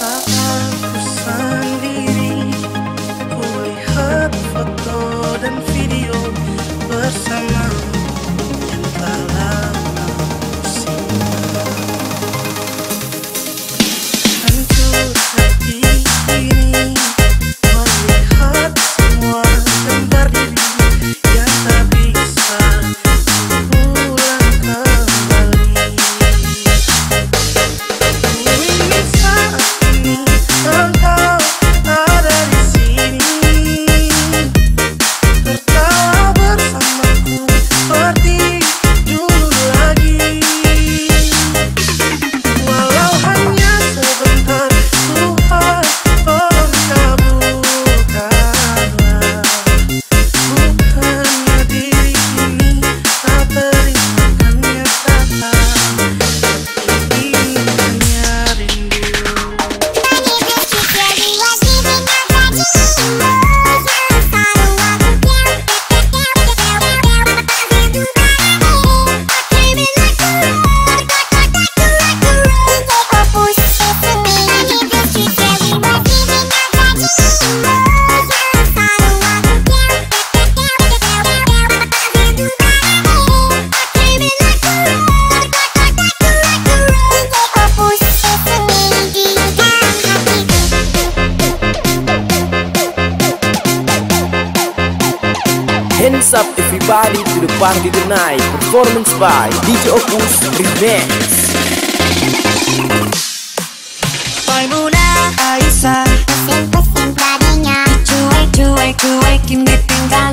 up. Hands up everybody to the party tonight. Performance by DJ Opus Remix. Maimuna Aisyah Pesen-pesen tadinya Cuek-cuek cuekin ditinggal